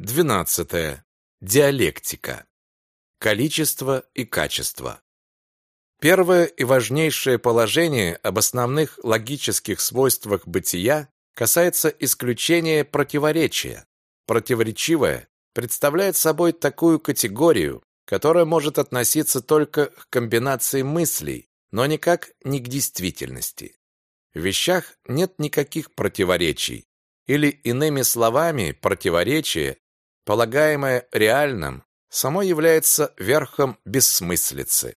12. Диалектика. Количество и качество. Первое и важнейшее положение об основных логических свойствах бытия касается исключения противоречия. Противоречивое представляет собой такую категорию, которая может относиться только к комбинации мыслей, но никак не к действительности. В вещах нет никаких противоречий, или иными словами, противоречие полагаемое реальным, само является верхом бессмыслицы.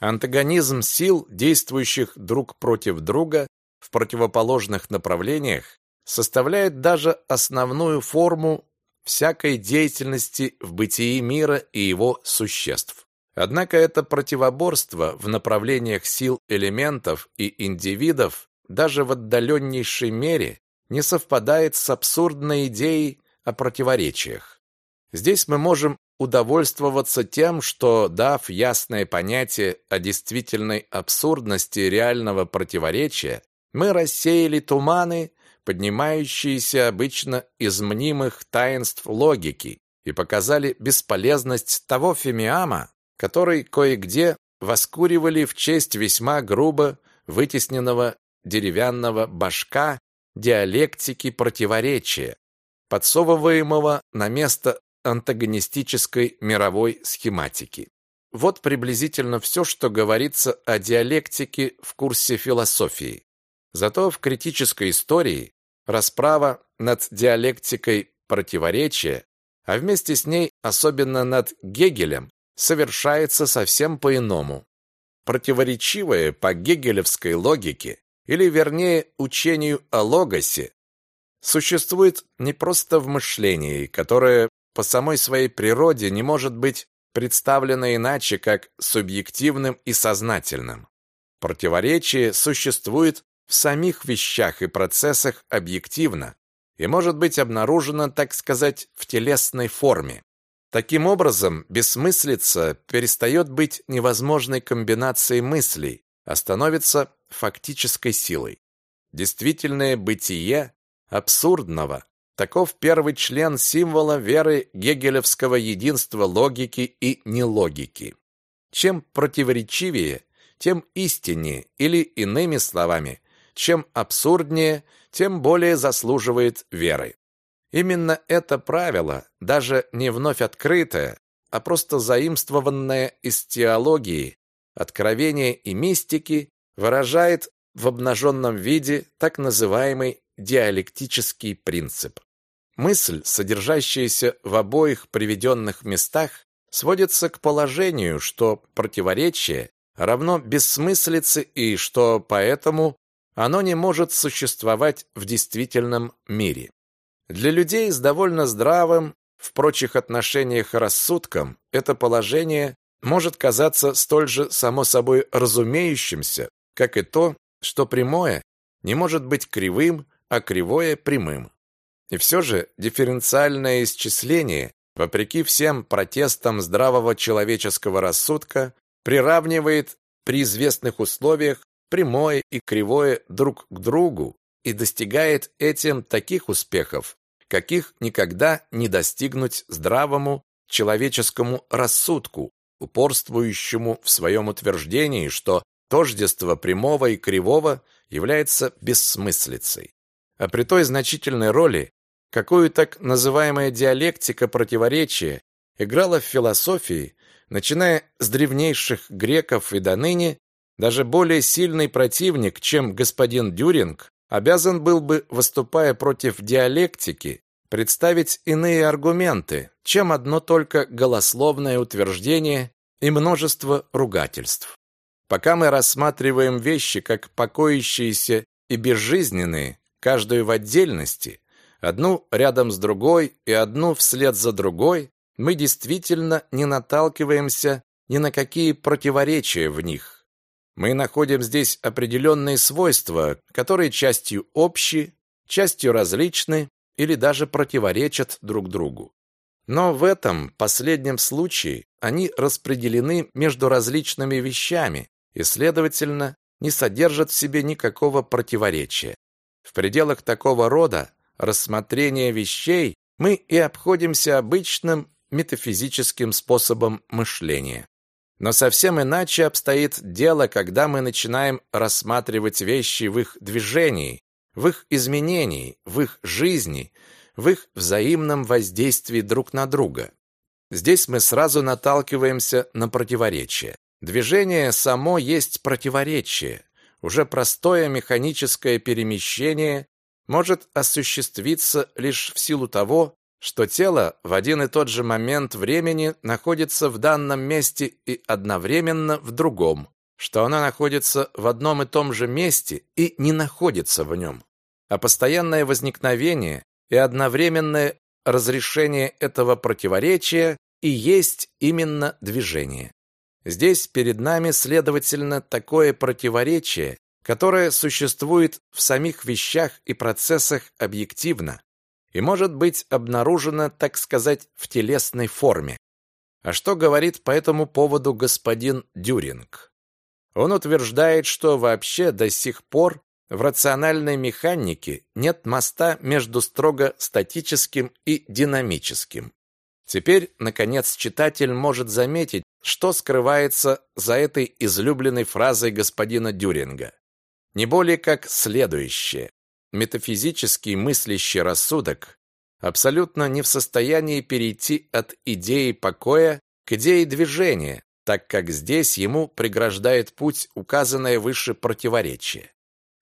Антагонизм сил, действующих друг против друга в противоположных направлениях, составляет даже основную форму всякой деятельности в бытии мира и его существ. Однако это противоборство в направлениях сил элементов и индивидов даже в отдаленнейшей мере не совпадает с абсурдной идеей о противоречиях. Здесь мы можем удовольствоваться тем, что, дав ясное понятие о действительной абсурдности реального противоречия, мы рассеяли туманы, поднимающиеся обычно из мнимых таинств логики, и показали бесполезность того фемиама, который кое-где воскуривали в честь весьма грубо вытесненного деревянного башка диалектики противоречия, подсовываемого на место антагонистической мировой схематики. Вот приблизительно все, что говорится о диалектике в курсе философии. Зато в критической истории расправа над диалектикой противоречия, а вместе с ней особенно над Гегелем, совершается совсем по-иному. Противоречивое по гегелевской логике, или вернее учению о логосе, существует не просто в мышлении, которое по самой своей природе не может быть представлено иначе, как субъективным и сознательным. Противоречие существует в самих вещах и процессах объективно и может быть обнаружено, так сказать, в телесной форме. Таким образом, бессмыслица перестает быть невозможной комбинацией мыслей, а становится фактической силой. Действительное бытие абсурдного Таков первый член символа веры гегелевского единства логики и нелогики. Чем противоречивее, тем истиннее, или иными словами, чем абсурднее, тем более заслуживает веры. Именно это правило, даже не вновь открытое, а просто заимствованное из теологии, откровения и мистики, выражает в обнаженном виде так называемый диалектический принцип. Мысль, содержащаяся в обоих приведенных местах, сводится к положению, что противоречие равно бессмыслице и что поэтому оно не может существовать в действительном мире. Для людей с довольно здравым в прочих отношениях рассудком это положение может казаться столь же само собой разумеющимся, как и то, что прямое не может быть кривым, а кривое прямым. И все же дифференциальное исчисление, вопреки всем протестам здравого человеческого рассудка, приравнивает при известных условиях прямое и кривое друг к другу и достигает этим таких успехов, каких никогда не достигнуть здравому человеческому рассудку, упорствующему в своем утверждении, что тождество прямого и кривого является бессмыслицей а при той значительной роли, какую так называемая диалектика противоречия играла в философии, начиная с древнейших греков и до ныне, даже более сильный противник, чем господин Дюринг, обязан был бы, выступая против диалектики, представить иные аргументы, чем одно только голословное утверждение и множество ругательств. Пока мы рассматриваем вещи как покоящиеся и безжизненные, каждую в отдельности, одну рядом с другой и одну вслед за другой, мы действительно не наталкиваемся ни на какие противоречия в них. Мы находим здесь определенные свойства, которые частью общи, частью различны или даже противоречат друг другу. Но в этом последнем случае они распределены между различными вещами и, следовательно, не содержат в себе никакого противоречия. В пределах такого рода рассмотрения вещей мы и обходимся обычным метафизическим способом мышления. Но совсем иначе обстоит дело, когда мы начинаем рассматривать вещи в их движении, в их изменении, в их жизни, в их взаимном воздействии друг на друга. Здесь мы сразу наталкиваемся на противоречие. Движение само есть противоречие. Уже простое механическое перемещение может осуществиться лишь в силу того, что тело в один и тот же момент времени находится в данном месте и одновременно в другом, что оно находится в одном и том же месте и не находится в нем. А постоянное возникновение и одновременное разрешение этого противоречия и есть именно движение. Здесь перед нами, следовательно, такое противоречие, которое существует в самих вещах и процессах объективно, и может быть обнаружена, так сказать, в телесной форме. А что говорит по этому поводу господин Дюринг? Он утверждает, что вообще до сих пор в рациональной механике нет моста между строго статическим и динамическим. Теперь, наконец, читатель может заметить, что скрывается за этой излюбленной фразой господина Дюринга. Не более как следующее метафизический мыслящий рассудок абсолютно не в состоянии перейти от идеи покоя к идее движения, так как здесь ему преграждает путь указанное выше противоречие.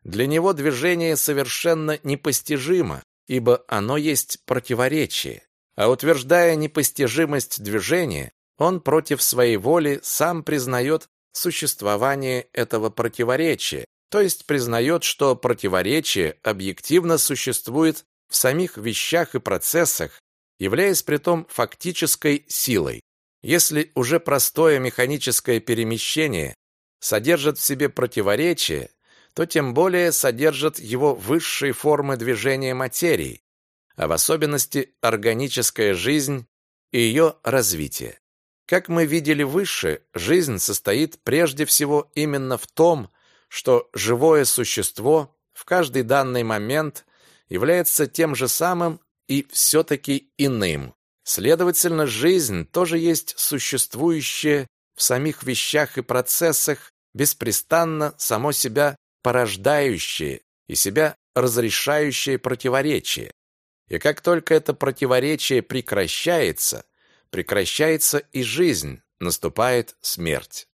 Для него движение совершенно непостижимо, ибо оно есть противоречие. А утверждая непостижимость движения, он против своей воли сам признает существование этого противоречия, то есть признает, что противоречие объективно существует в самих вещах и процессах, являясь притом фактической силой. Если уже простое механическое перемещение содержит в себе противоречие, то тем более содержит его высшие формы движения материи, а в особенности органическая жизнь и ее развитие. Как мы видели выше, жизнь состоит прежде всего именно в том, что живое существо в каждый данный момент является тем же самым и все-таки иным. Следовательно, жизнь тоже есть существующее в самих вещах и процессах, беспрестанно само себя порождающее и себя разрешающее противоречие. И как только это противоречие прекращается, прекращается и жизнь, наступает смерть.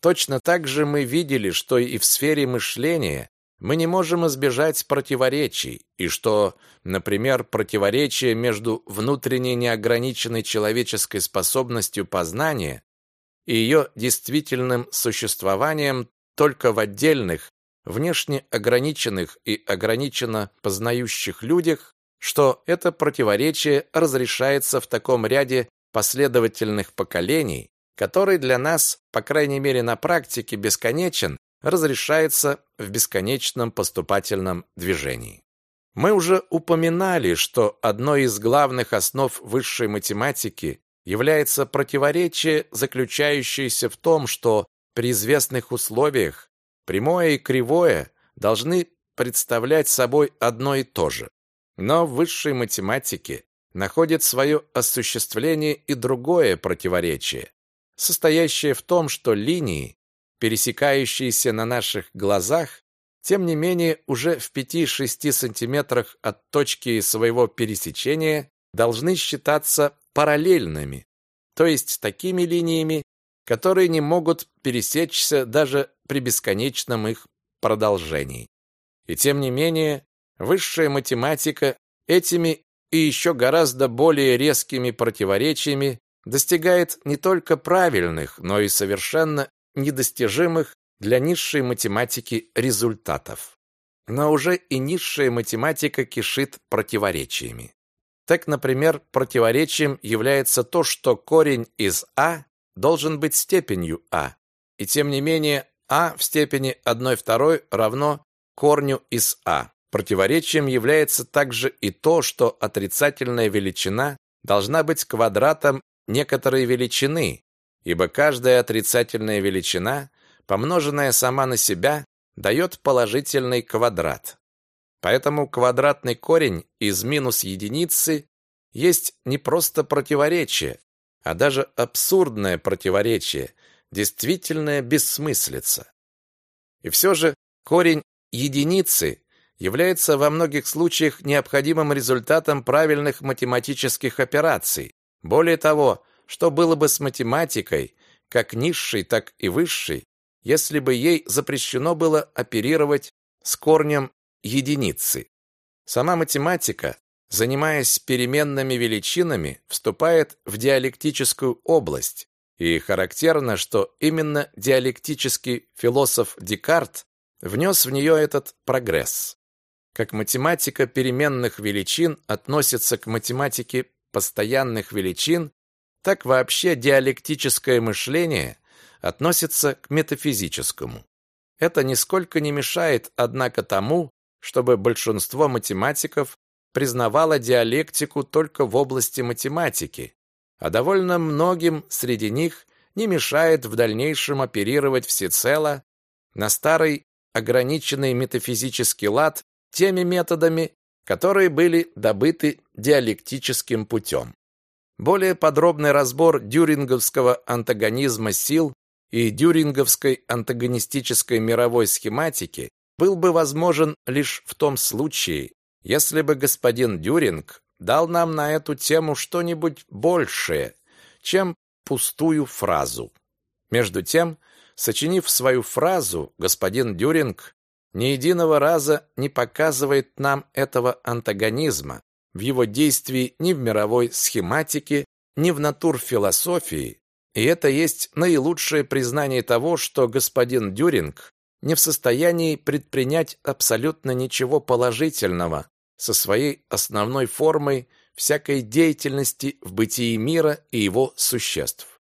Точно так же мы видели, что и в сфере мышления мы не можем избежать противоречий, и что, например, противоречие между внутренней неограниченной человеческой способностью познания и ее действительным существованием только в отдельных, внешне ограниченных и ограниченно познающих людях, что это противоречие разрешается в таком ряде последовательных поколений, который для нас, по крайней мере на практике, бесконечен, разрешается в бесконечном поступательном движении. Мы уже упоминали, что одной из главных основ высшей математики является противоречие, заключающееся в том, что при известных условиях прямое и кривое должны представлять собой одно и то же. Но в высшей математике находит свое осуществление и другое противоречие, состоящее в том, что линии, пересекающиеся на наших глазах, тем не менее уже в 5-6 сантиметрах от точки своего пересечения должны считаться параллельными, то есть такими линиями, которые не могут пересечься даже при бесконечном их продолжении. И тем не менее, высшая математика этими и еще гораздо более резкими противоречиями достигает не только правильных, но и совершенно недостижимых для низшей математики результатов. Но уже и низшая математика кишит противоречиями. Так, например, противоречием является то, что корень из а должен быть степенью а, и тем не менее а в степени 1 второй равно корню из а. Противоречием является также и то, что отрицательная величина должна быть квадратом некоторой величины, ибо каждая отрицательная величина, помноженная сама на себя, дает положительный квадрат. Поэтому квадратный корень из минус единицы есть не просто противоречие, а даже абсурдное противоречие, действительная бессмыслица. И все же корень единицы является во многих случаях необходимым результатом правильных математических операций. Более того, что было бы с математикой, как низшей, так и высшей, если бы ей запрещено было оперировать с корнем единицы. Сама математика, занимаясь переменными величинами, вступает в диалектическую область, и характерно, что именно диалектический философ Декарт внес в нее этот прогресс. Как математика переменных величин относится к математике постоянных величин, так вообще диалектическое мышление относится к метафизическому. Это нисколько не мешает, однако, тому, чтобы большинство математиков признавало диалектику только в области математики, а довольно многим среди них не мешает в дальнейшем оперировать всецело на старый ограниченный метафизический лад теми методами, которые были добыты диалектическим путем. Более подробный разбор дюринговского антагонизма сил и дюринговской антагонистической мировой схематики был бы возможен лишь в том случае, если бы господин Дюринг дал нам на эту тему что-нибудь большее, чем пустую фразу. Между тем, сочинив свою фразу, господин Дюринг ни единого раза не показывает нам этого антагонизма в его действии ни в мировой схематике, ни в натурфилософии, и это есть наилучшее признание того, что господин Дюринг не в состоянии предпринять абсолютно ничего положительного со своей основной формой всякой деятельности в бытии мира и его существ.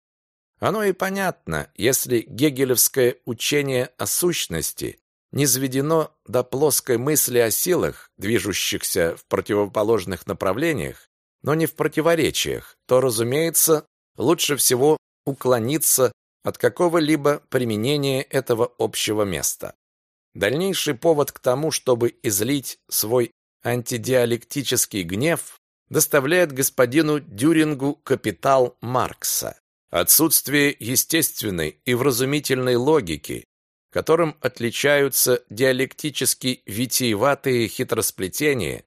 Оно и понятно, если гегелевское учение о сущности не сведено до плоской мысли о силах, движущихся в противоположных направлениях, но не в противоречиях, то, разумеется, лучше всего уклониться от какого-либо применения этого общего места. Дальнейший повод к тому, чтобы излить свой антидиалектический гнев, доставляет господину Дюрингу капитал Маркса. Отсутствие естественной и вразумительной логики, которым отличаются диалектически витиеватые хитросплетения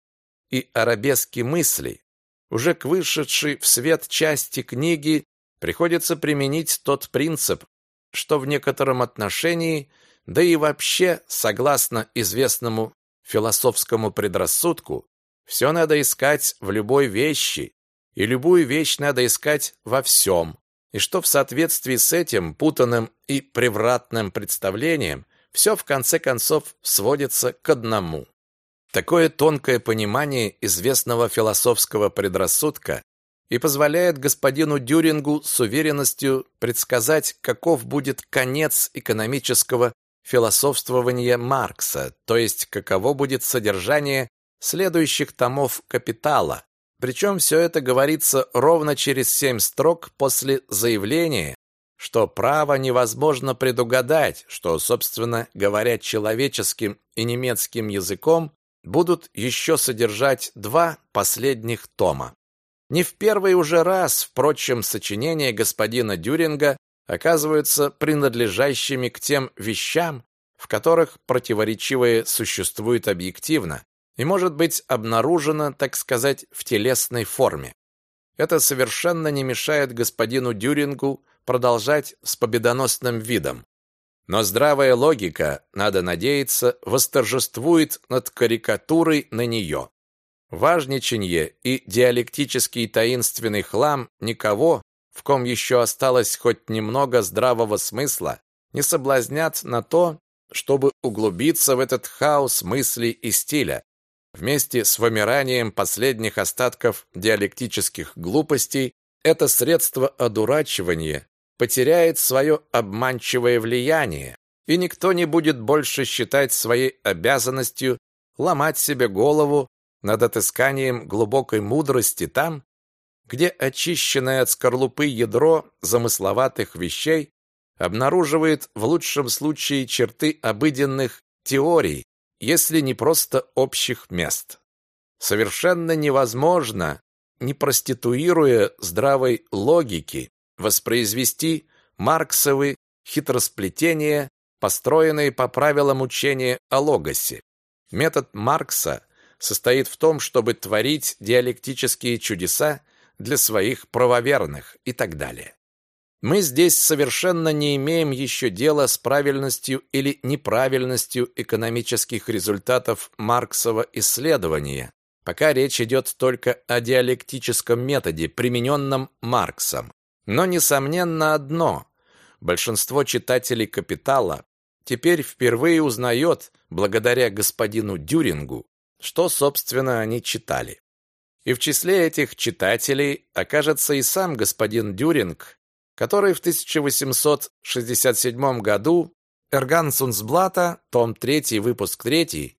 и арабески мысли, уже к вышедшей в свет части книги приходится применить тот принцип, что в некотором отношении, да и вообще, согласно известному философскому предрассудку, все надо искать в любой вещи, и любую вещь надо искать во всем и что в соответствии с этим путанным и превратным представлением все в конце концов сводится к одному. Такое тонкое понимание известного философского предрассудка и позволяет господину Дюрингу с уверенностью предсказать, каков будет конец экономического философствования Маркса, то есть каково будет содержание следующих томов «Капитала», причем все это говорится ровно через семь строк после заявления, что право невозможно предугадать, что, собственно говоря, человеческим и немецким языком будут еще содержать два последних тома. Не в первый уже раз, впрочем, сочинения господина Дюринга оказываются принадлежащими к тем вещам, в которых противоречивое существует объективно, и может быть обнаружена, так сказать, в телесной форме. Это совершенно не мешает господину Дюрингу продолжать с победоносным видом. Но здравая логика, надо надеяться, восторжествует над карикатурой на нее. Важничанье и диалектический таинственный хлам никого, в ком еще осталось хоть немного здравого смысла, не соблазнят на то, чтобы углубиться в этот хаос мыслей и стиля, Вместе с вымиранием последних остатков диалектических глупостей это средство одурачивания потеряет свое обманчивое влияние, и никто не будет больше считать своей обязанностью ломать себе голову над отысканием глубокой мудрости там, где очищенное от скорлупы ядро замысловатых вещей обнаруживает в лучшем случае черты обыденных теорий, если не просто общих мест. Совершенно невозможно не проституируя здравой логики, воспроизвести марксовы хитросплетения, построенные по правилам учения о логосе. Метод Маркса состоит в том, чтобы творить диалектические чудеса для своих правоверных и так далее. Мы здесь совершенно не имеем еще дела с правильностью или неправильностью экономических результатов Марксова исследования, пока речь идет только о диалектическом методе, примененном Марксом. Но несомненно одно: большинство читателей Капитала теперь впервые узнает, благодаря господину Дюрингу, что собственно они читали. И в числе этих читателей окажется и сам господин Дюринг, который в 1867 году Эргансунсблата, том 3, выпуск 3,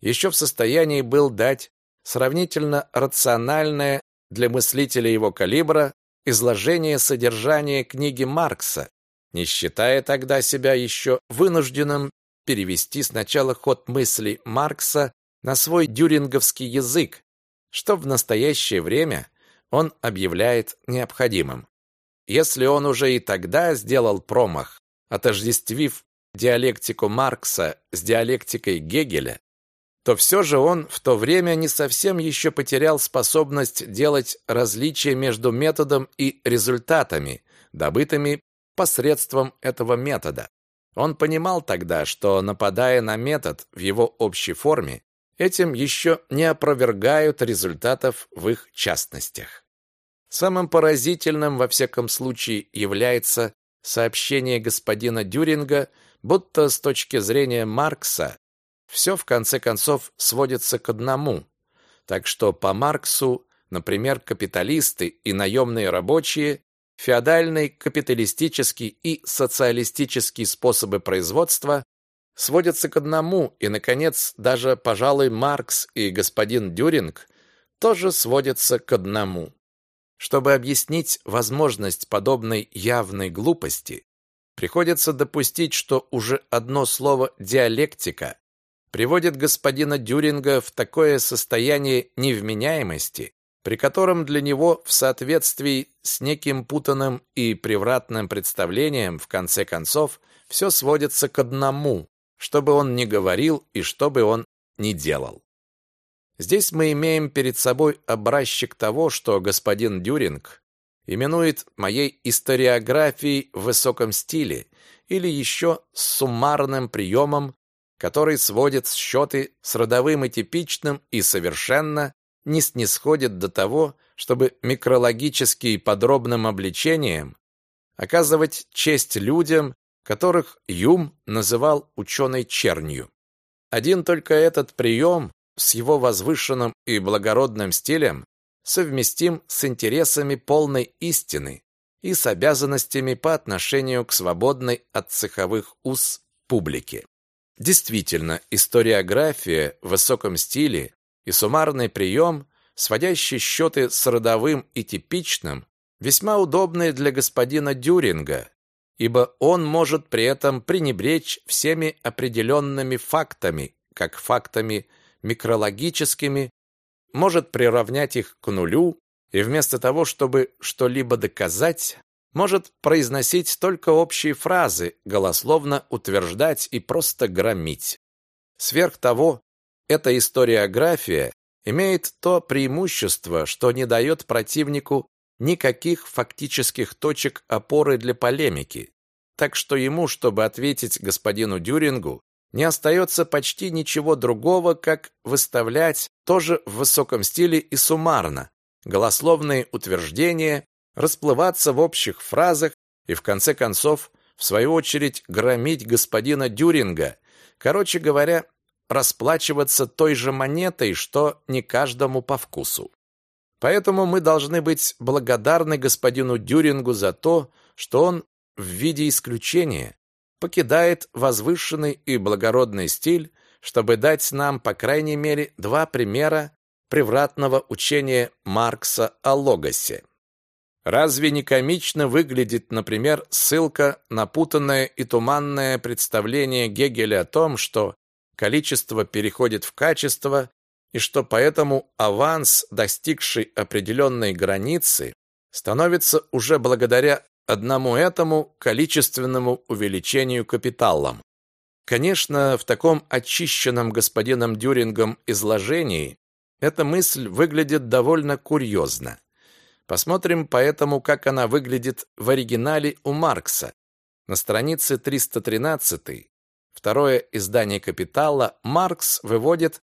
еще в состоянии был дать сравнительно рациональное для мыслителя его калибра изложение содержания книги Маркса, не считая тогда себя еще вынужденным перевести сначала ход мысли Маркса на свой дюринговский язык, что в настоящее время он объявляет необходимым. Если он уже и тогда сделал промах, отождествив диалектику Маркса с диалектикой Гегеля, то все же он в то время не совсем еще потерял способность делать различия между методом и результатами, добытыми посредством этого метода. Он понимал тогда, что, нападая на метод в его общей форме, этим еще не опровергают результатов в их частностях. Самым поразительным, во всяком случае, является сообщение господина Дюринга, будто с точки зрения Маркса все в конце концов сводится к одному. Так что по Марксу, например, капиталисты и наемные рабочие, феодальный, капиталистический и социалистический способы производства сводятся к одному, и, наконец, даже, пожалуй, Маркс и господин Дюринг тоже сводятся к одному. Чтобы объяснить возможность подобной явной глупости, приходится допустить, что уже одно слово «диалектика» приводит господина Дюринга в такое состояние невменяемости, при котором для него в соответствии с неким путанным и превратным представлением в конце концов все сводится к одному, что бы он ни говорил и что бы он ни делал. Здесь мы имеем перед собой образчик того, что господин Дюринг именует моей историографией в высоком стиле или еще суммарным приемом который сводит счеты с родовым и типичным и совершенно не снисходит до того, чтобы микрологически и подробным обличением оказывать честь людям, которых Юм называл ученой чернью. Один только этот прием с его возвышенным и благородным стилем совместим с интересами полной истины и с обязанностями по отношению к свободной от цеховых уз публике. Действительно, историография в высоком стиле и суммарный прием, сводящий счеты с родовым и типичным, весьма удобны для господина Дюринга, ибо он может при этом пренебречь всеми определенными фактами, как фактами микрологическими, может приравнять их к нулю, и вместо того, чтобы что-либо доказать, может произносить только общие фразы, голословно утверждать и просто громить. Сверх того, эта историография имеет то преимущество, что не дает противнику никаких фактических точек опоры для полемики, так что ему, чтобы ответить господину Дюрингу, не остается почти ничего другого, как выставлять тоже в высоком стиле и суммарно голословные утверждения расплываться в общих фразах и в конце концов, в свою очередь, громить господина Дюринга, короче говоря, расплачиваться той же монетой, что не каждому по вкусу. Поэтому мы должны быть благодарны господину Дюрингу за то, что он в виде исключения покидает возвышенный и благородный стиль, чтобы дать нам, по крайней мере, два примера превратного учения Маркса о логосе. Разве не комично выглядит, например, ссылка на путанное и туманное представление Гегеля о том, что количество переходит в качество и что поэтому аванс, достигший определенной границы, становится уже благодаря одному этому количественному увеличению капиталом. Конечно, в таком очищенном господином Дюрингом изложении эта мысль выглядит довольно курьезно. Посмотрим поэтому, как она выглядит в оригинале у Маркса. На странице 313, второе издание «Капитала», Маркс выводит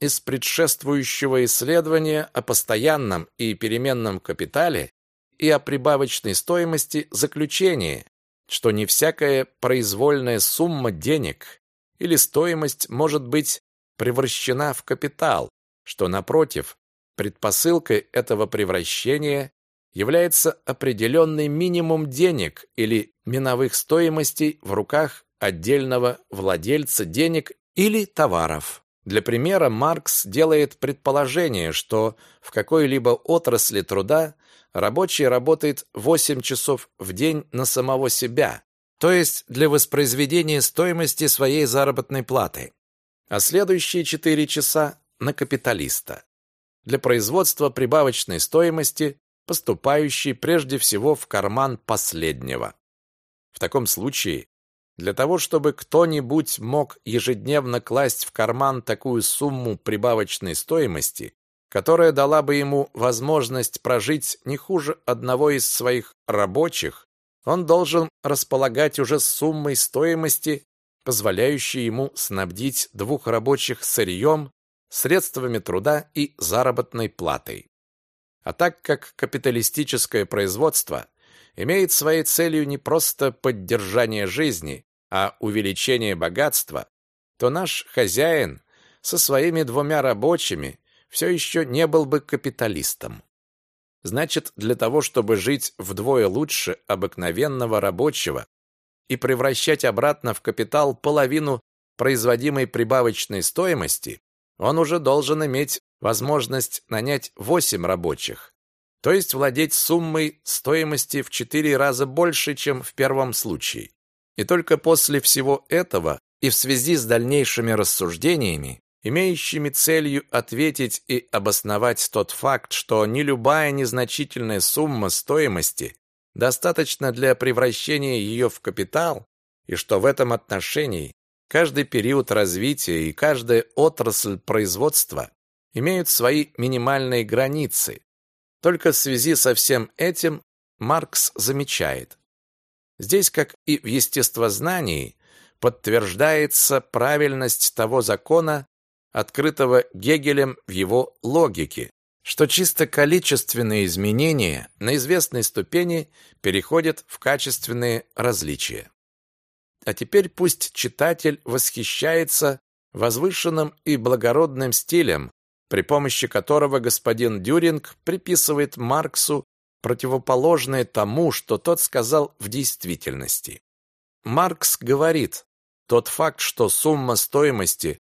из предшествующего исследования о постоянном и переменном капитале и о прибавочной стоимости заключение, что не всякая произвольная сумма денег или стоимость может быть превращена в капитал, что, напротив, предпосылкой этого превращения является определенный минимум денег или миновых стоимостей в руках отдельного владельца денег или товаров. Для примера Маркс делает предположение, что в какой-либо отрасли труда рабочий работает 8 часов в день на самого себя, то есть для воспроизведения стоимости своей заработной платы, а следующие 4 часа на капиталиста для производства прибавочной стоимости, поступающей прежде всего в карман последнего. В таком случае, для того, чтобы кто-нибудь мог ежедневно класть в карман такую сумму прибавочной стоимости, которая дала бы ему возможность прожить не хуже одного из своих рабочих, он должен располагать уже суммой стоимости, позволяющей ему снабдить двух рабочих сырьем, средствами труда и заработной платой. А так как капиталистическое производство имеет своей целью не просто поддержание жизни, а увеличение богатства, то наш хозяин со своими двумя рабочими все еще не был бы капиталистом. Значит, для того, чтобы жить вдвое лучше обыкновенного рабочего и превращать обратно в капитал половину производимой прибавочной стоимости, он уже должен иметь возможность нанять 8 рабочих, то есть владеть суммой стоимости в 4 раза больше, чем в первом случае. И только после всего этого и в связи с дальнейшими рассуждениями имеющими целью ответить и обосновать тот факт, что не любая незначительная сумма стоимости достаточна для превращения ее в капитал, и что в этом отношении каждый период развития и каждая отрасль производства имеют свои минимальные границы. Только в связи со всем этим Маркс замечает. Здесь, как и в естествознании, подтверждается правильность того закона, открытого Гегелем в его логике, что чисто количественные изменения на известной ступени переходят в качественные различия. А теперь пусть читатель восхищается возвышенным и благородным стилем, при помощи которого господин Дюринг приписывает Марксу противоположное тому, что тот сказал в действительности. Маркс говорит, тот факт, что сумма стоимости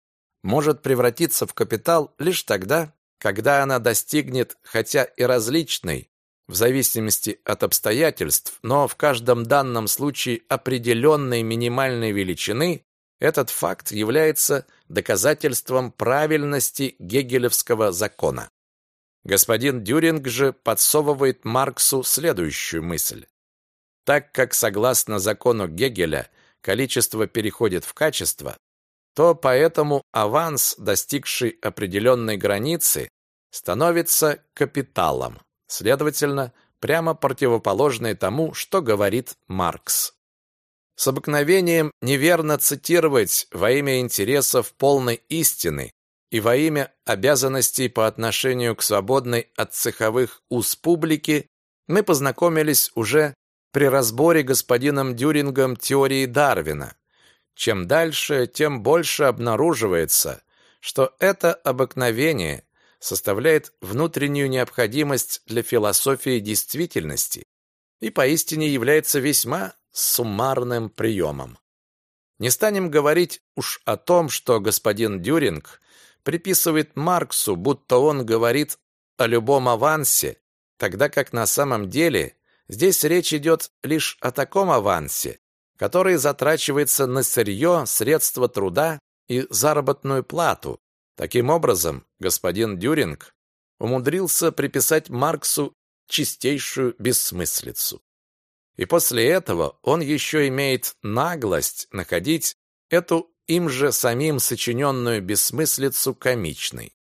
может превратиться в капитал лишь тогда, когда она достигнет, хотя и различной, в зависимости от обстоятельств, но в каждом данном случае определенной минимальной величины, этот факт является доказательством правильности гегелевского закона. Господин Дюринг же подсовывает Марксу следующую мысль. Так как, согласно закону Гегеля, количество переходит в качество, то поэтому аванс, достигший определенной границы, становится капиталом. Следовательно, прямо противоположное тому, что говорит Маркс. С обыкновением неверно цитировать во имя интересов полной истины и во имя обязанностей по отношению к свободной от цеховых уз публики мы познакомились уже при разборе господином Дюрингом теории Дарвина, чем дальше, тем больше обнаруживается, что это обыкновение составляет внутреннюю необходимость для философии действительности и поистине является весьма суммарным приемом. Не станем говорить уж о том, что господин Дюринг приписывает Марксу, будто он говорит о любом авансе, тогда как на самом деле здесь речь идет лишь о таком авансе, который затрачивается на сырье, средства труда и заработную плату, Таким образом, господин Дюринг умудрился приписать Марксу чистейшую бессмыслицу. И после этого он еще имеет наглость находить эту им же самим сочиненную бессмыслицу комичной.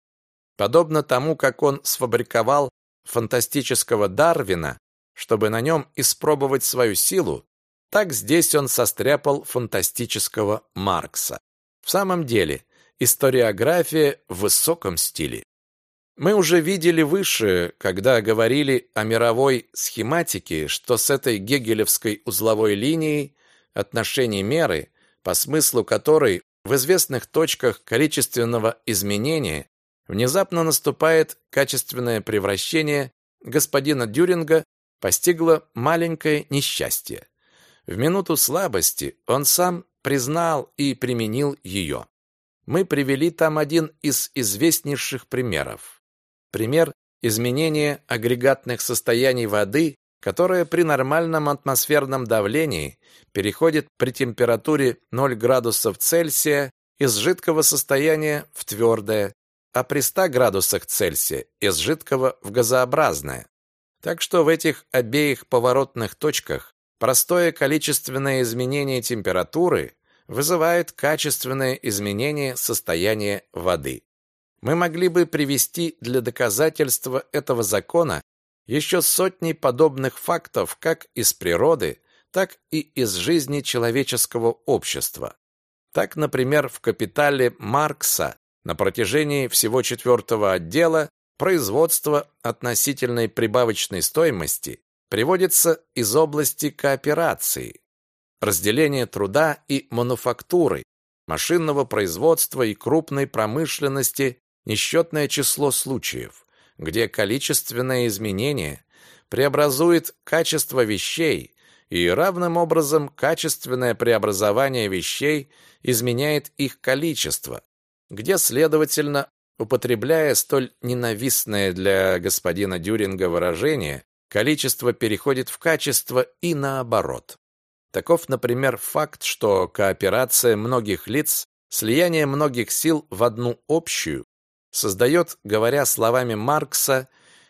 Подобно тому, как он сфабриковал фантастического Дарвина, чтобы на нем испробовать свою силу, так здесь он состряпал фантастического Маркса. В самом деле, историография в высоком стиле. Мы уже видели выше, когда говорили о мировой схематике, что с этой гегелевской узловой линией отношений меры, по смыслу которой в известных точках количественного изменения внезапно наступает качественное превращение, господина Дюринга постигло маленькое несчастье. В минуту слабости он сам признал и применил ее. Мы привели там один из известнейших примеров пример изменения агрегатных состояний воды, которое при нормальном атмосферном давлении переходит при температуре 0 градусов Цельсия из жидкого состояния в твердое, а при 100 градусах Цельсия из жидкого в газообразное. Так что в этих обеих поворотных точках простое количественное изменение температуры вызывает качественное изменение состояния воды. Мы могли бы привести для доказательства этого закона еще сотни подобных фактов как из природы, так и из жизни человеческого общества. Так, например, в «Капитале» Маркса на протяжении всего четвертого отдела производство относительной прибавочной стоимости приводится из области кооперации, разделения труда и мануфактуры, машинного производства и крупной промышленности несчетное число случаев, где количественное изменение преобразует качество вещей, и равным образом качественное преобразование вещей изменяет их количество, где, следовательно, употребляя столь ненавистное для господина Дюринга выражение, количество переходит в качество и наоборот. Таков, например, факт, что кооперация многих лиц, слияние многих сил в одну общую, создает, говоря словами Маркса,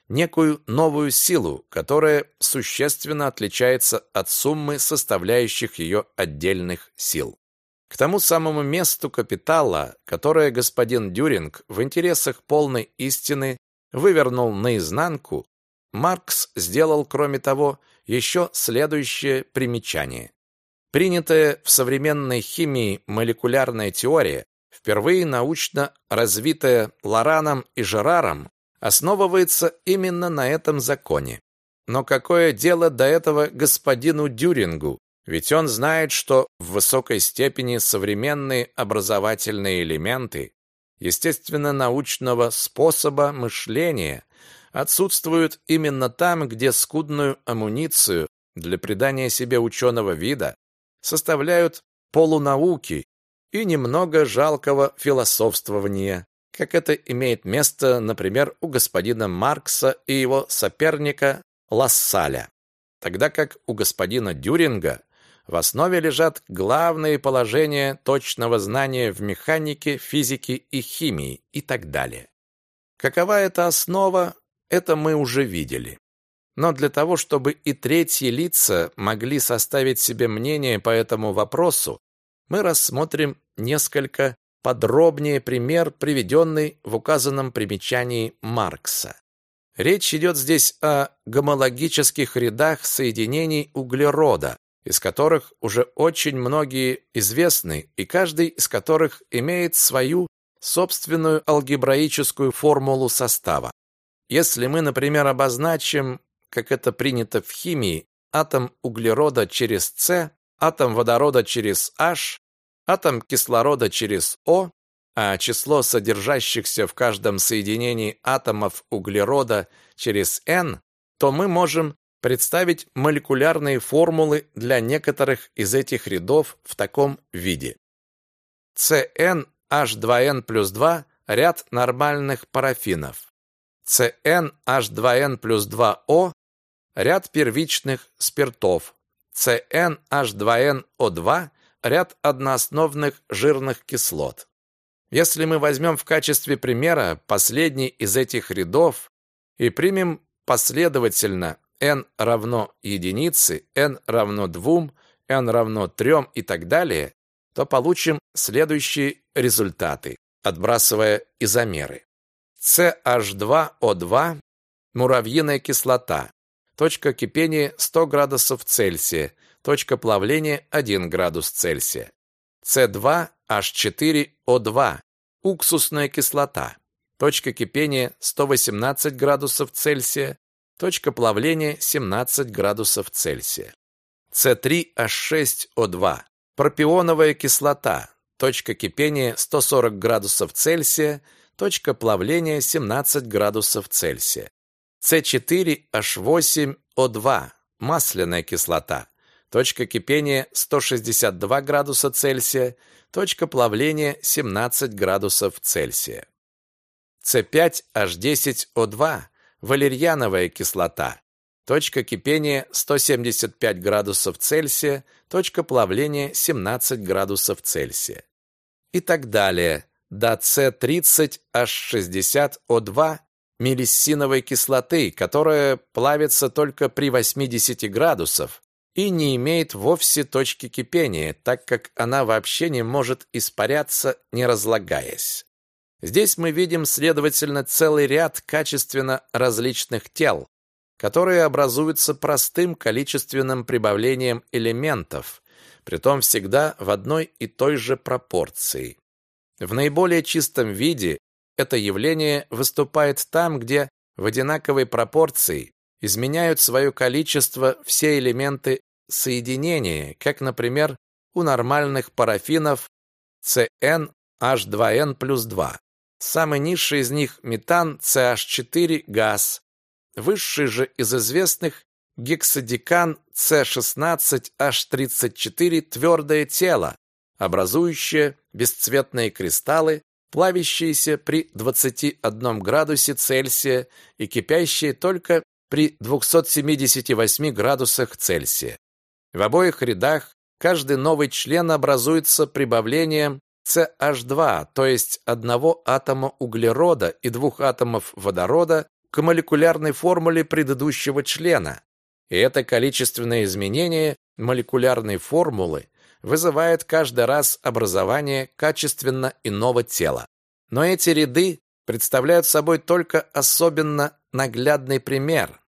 некую новую силу, которая существенно отличается от суммы составляющих ее отдельных сил. К тому самому месту капитала, которое господин Дюринг в интересах полной истины вывернул наизнанку, Маркс сделал, кроме того, еще следующее примечание. Принятая в современной химии молекулярная теория впервые научно развитая Лораном и Жераром, основывается именно на этом законе. Но какое дело до этого господину Дюрингу? Ведь он знает, что в высокой степени современные образовательные элементы естественно-научного способа мышления отсутствуют именно там, где скудную амуницию для придания себе ученого вида составляют полунауки и немного жалкого философствования, как это имеет место, например, у господина Маркса и его соперника Лассаля, тогда как у господина Дюринга в основе лежат главные положения точного знания в механике, физике и химии и так далее. Какова эта основа, это мы уже видели. Но для того, чтобы и третьи лица могли составить себе мнение по этому вопросу, мы рассмотрим несколько подробнее пример, приведенный в указанном примечании Маркса. Речь идет здесь о гомологических рядах соединений углерода, из которых уже очень многие известны и каждый из которых имеет свою собственную алгебраическую формулу состава. Если мы, например, обозначим, как это принято в химии, атом углерода через С, атом водорода через H, атом кислорода через О, а число содержащихся в каждом соединении атомов углерода через N, то мы можем представить молекулярные формулы для некоторых из этих рядов в таком виде. CnH2n плюс 2 – ряд нормальных парафинов. CnH2n плюс 2O – ряд первичных спиртов. CnH2nO2 ряд одноосновных жирных кислот. Если мы возьмем в качестве примера последний из этих рядов и примем последовательно n равно единице, n равно 2, n равно 3 и так далее, то получим следующие результаты, отбрасывая изомеры. CH2O2 – муравьиная кислота. Точка кипения 100 градусов Цельсия, точка плавления 1 градус Цельсия. C2H4O2 – уксусная кислота. Точка кипения 118 градусов Цельсия, точка плавления 17 градусов Цельсия. С3H6O2 – пропионовая кислота. Точка кипения 140 градусов Цельсия, точка плавления 17 градусов Цельсия. С4H8O2 – масляная кислота. Точка кипения 162 градуса Цельсия, точка плавления 17 градусов Цельсия. С5H10O2 – валерьяновая кислота. Точка кипения 175 градусов Цельсия, точка плавления 17 градусов Цельсия. И так далее до С30H60O2 мелиссиновой кислоты, которая плавится только при 80 градусов и не имеет вовсе точки кипения, так как она вообще не может испаряться, не разлагаясь. Здесь мы видим, следовательно, целый ряд качественно различных тел, которые образуются простым количественным прибавлением элементов, притом всегда в одной и той же пропорции. В наиболее чистом виде это явление выступает там, где в одинаковой пропорции изменяют свое количество все элементы соединения, как, например, у нормальных парафинов CnH2n плюс 2. Самый низший из них метан CH4 газ, высший же из известных гексадекан C16H34 твердое тело, образующее бесцветные кристаллы, плавящиеся при 21 градусе Цельсия и кипящие только при 278 градусах Цельсия. В обоих рядах каждый новый член образуется прибавлением CH2, то есть одного атома углерода и двух атомов водорода к молекулярной формуле предыдущего члена. И это количественное изменение молекулярной формулы вызывает каждый раз образование качественно иного тела. Но эти ряды представляют собой только особенно наглядный пример.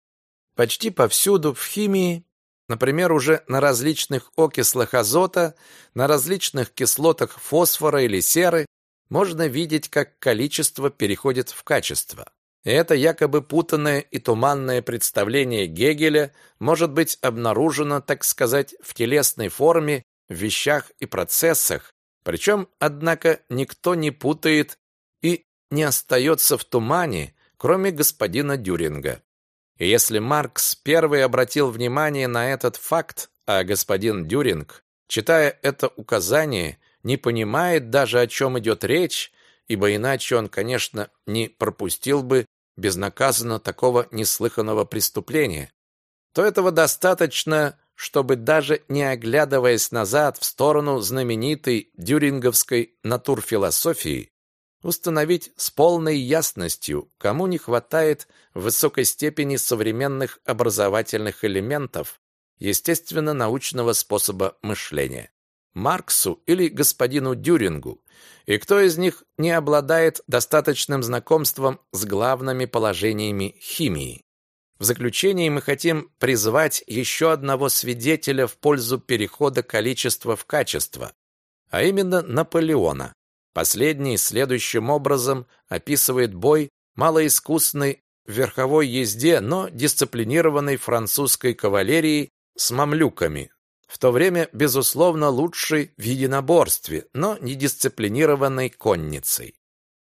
Почти повсюду в химии, например, уже на различных окислах азота, на различных кислотах фосфора или серы, можно видеть, как количество переходит в качество. И это якобы путанное и туманное представление Гегеля может быть обнаружено, так сказать, в телесной форме вещах и процессах, причем, однако, никто не путает и не остается в тумане, кроме господина Дюринга. И если Маркс первый обратил внимание на этот факт, а господин Дюринг, читая это указание, не понимает даже, о чем идет речь, ибо иначе он, конечно, не пропустил бы безнаказанно такого неслыханного преступления, то этого достаточно, чтобы даже не оглядываясь назад в сторону знаменитой дюринговской натурфилософии, установить с полной ясностью, кому не хватает высокой степени современных образовательных элементов естественно-научного способа мышления. Марксу или господину Дюрингу, и кто из них не обладает достаточным знакомством с главными положениями химии. В заключение мы хотим призвать еще одного свидетеля в пользу перехода количества в качество, а именно Наполеона. Последний следующим образом описывает бой малоискусной в верховой езде, но дисциплинированной французской кавалерии с мамлюками, в то время, безусловно, лучшей в единоборстве, но недисциплинированной конницей.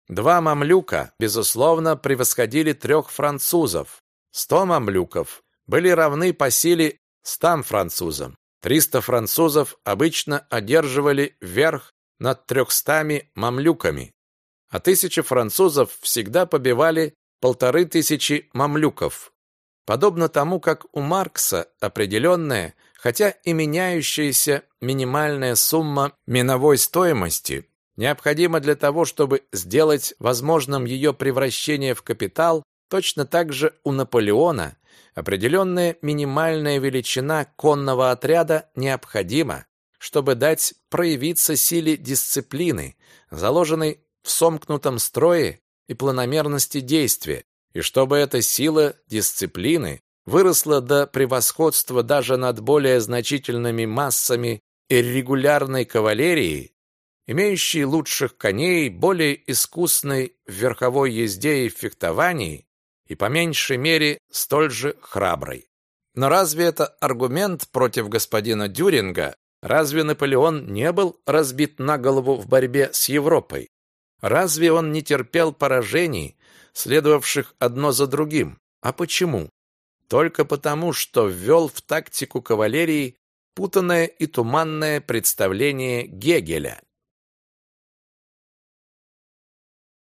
Два мамлюка, безусловно, превосходили трех французов, Сто мамлюков были равны по силе стам французам. Триста французов обычно одерживали верх над трехстами мамлюками, а тысяча французов всегда побивали полторы тысячи мамлюков. Подобно тому, как у Маркса определенная, хотя и меняющаяся минимальная сумма миновой стоимости необходимо для того, чтобы сделать возможным ее превращение в капитал, точно так же у Наполеона определенная минимальная величина конного отряда необходима, чтобы дать проявиться силе дисциплины, заложенной в сомкнутом строе и планомерности действия, и чтобы эта сила дисциплины выросла до превосходства даже над более значительными массами иррегулярной кавалерии, имеющей лучших коней, более искусной в верховой езде и фехтовании, и по меньшей мере столь же храброй. Но разве это аргумент против господина Дюринга? Разве Наполеон не был разбит на голову в борьбе с Европой? Разве он не терпел поражений, следовавших одно за другим? А почему? Только потому, что ввел в тактику кавалерии путанное и туманное представление Гегеля.